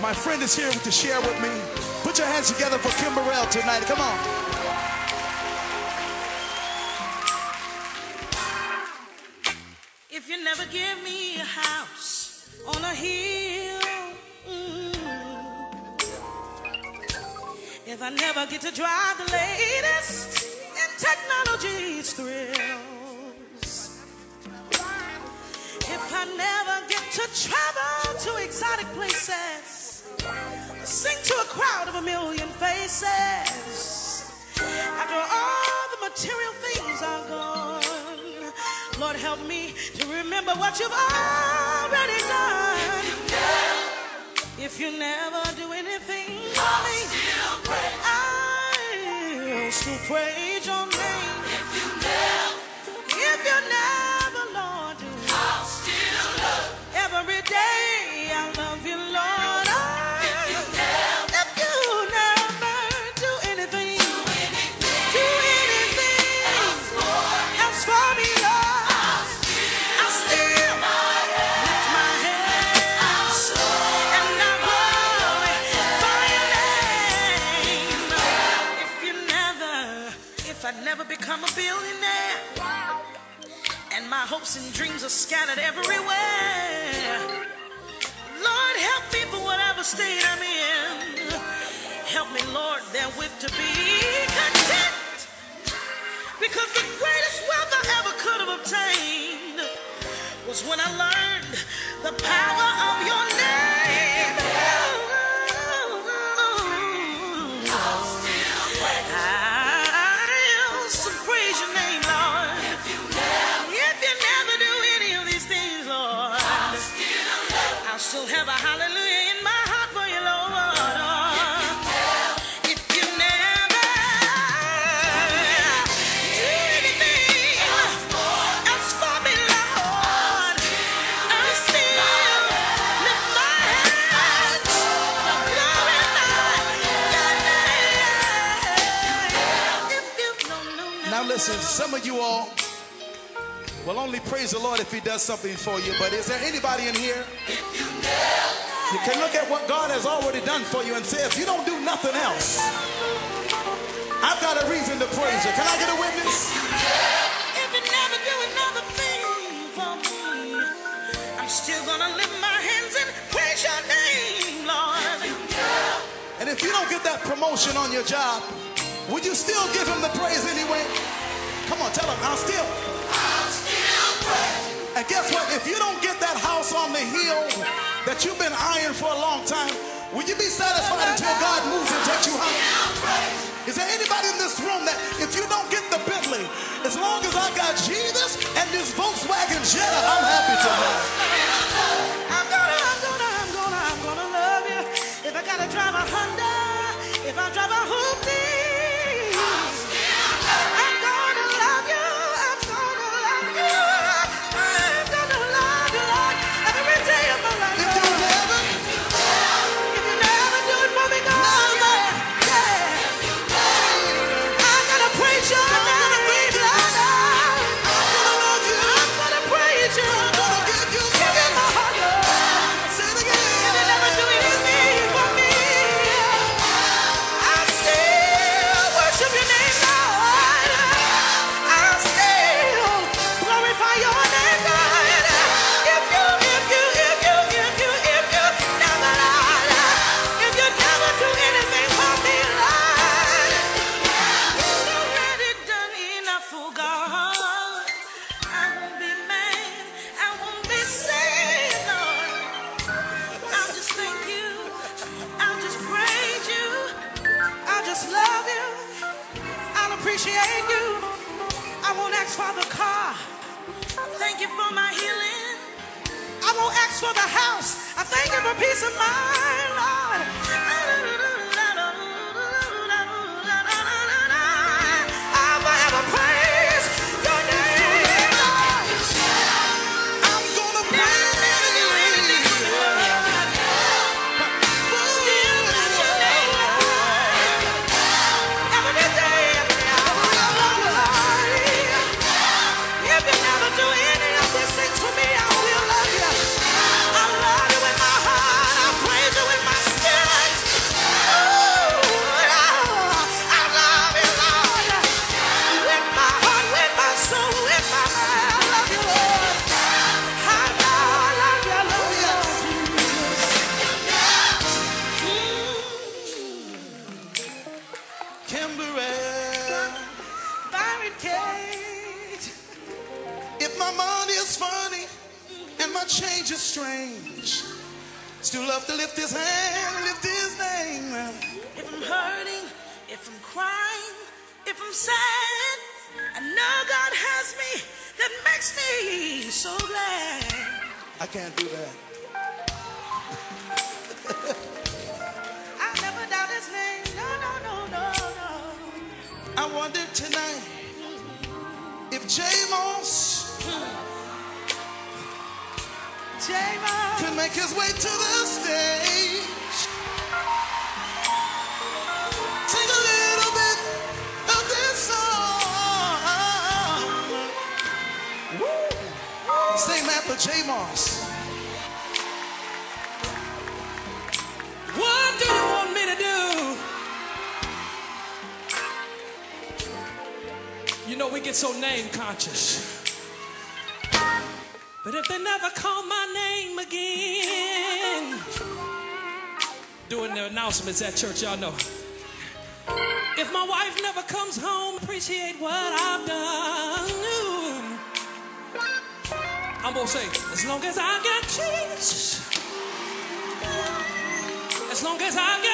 My friend is here to share with me. Put your hands together for Kimberell tonight. Come on. If you never give me a house on a hill, mm, if I never get to drive the latest in technology's thrills, if I never get to travel to exotic places, sing to a crowd of a million faces, after all the material things are gone, Lord, help me to remember what you've already done. If you never do anything for me, I'll still praise your name. If I never become a billionaire. and my hopes and dreams are scattered everywhere. Lord, help me for whatever state I'm in. Help me, Lord, therewith to be content. Because the greatest wealth I ever could have obtained was when I learned the power listen, some of you all will only praise the Lord if he does something for you. But is there anybody in here? You can look at what God has already done for you and say, if you don't do nothing else, I've got a reason to praise you. Can I get a witness? If you never do another thing for me, I'm still gonna lift my hands and praise your name, Lord. And if you don't get that promotion on your job, would you still give him the praise anyway? Come on, tell him, I'll still. I'm still. And guess what? If you don't get that house on the hill that you've been eyeing for a long time, will you be satisfied until God moves and takes you higher? Is there anybody in this room that if you don't get the Bentley, as long as I got Jesus and this Volkswagen Jetta, I'm happy tonight. The car. Thank you for my healing. I won't ask for the house. I thank you for peace of mind, Lord. temporary barricade. If my money is funny and my change is strange, still love to lift his hand, lift his name. If I'm hurting, if I'm crying, if I'm sad, I know God has me. That makes me so glad. I can't do that. I wonder tonight if J. Moss could make his way to the stage. Sing a little bit of this song. Woo. Same after J. Moss. Get so name conscious. But if they never call my name again, doing the announcements at church, y'all know. If my wife never comes home, appreciate what I've done. I'm gonna say, as long as I got Jesus, as long as I got